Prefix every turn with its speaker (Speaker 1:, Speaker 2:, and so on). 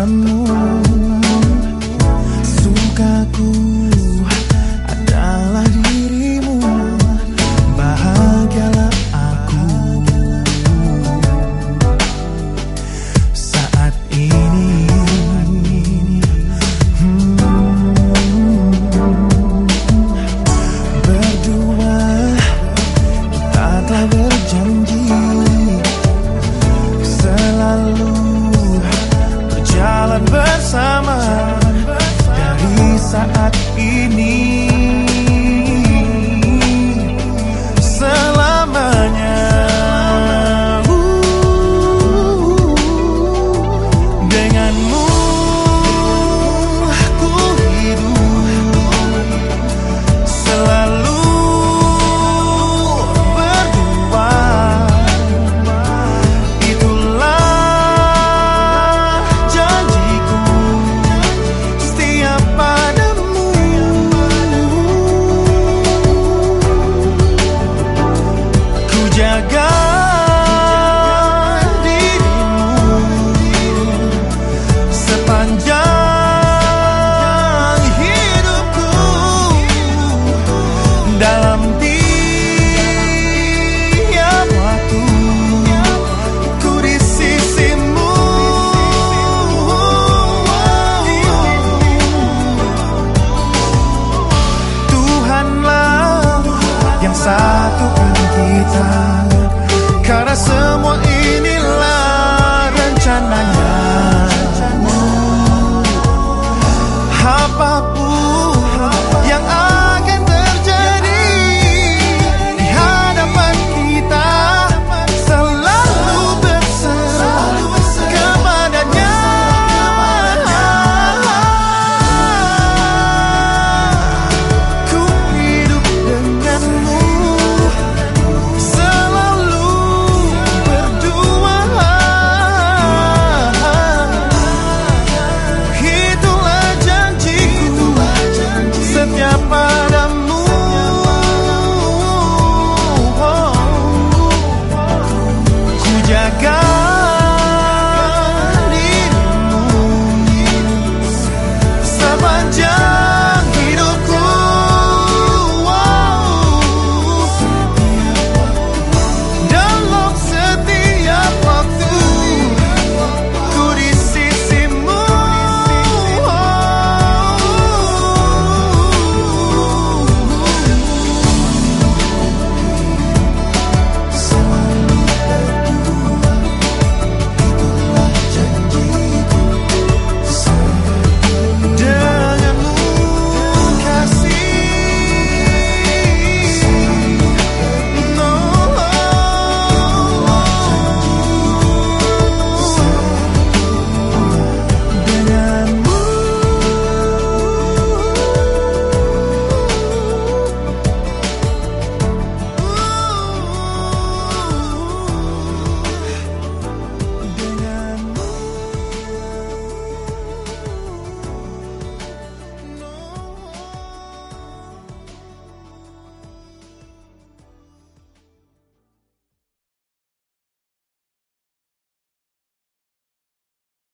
Speaker 1: padamu. Sukaku adalah dirimu Bahagialah aku. Saat ini hmm, Berdua kita telah satukan kita. Karena semua ini